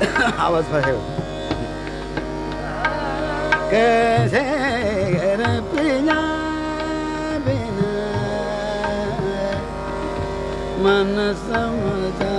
आवाज पाहिजे कैसे बिना बिना मन समझा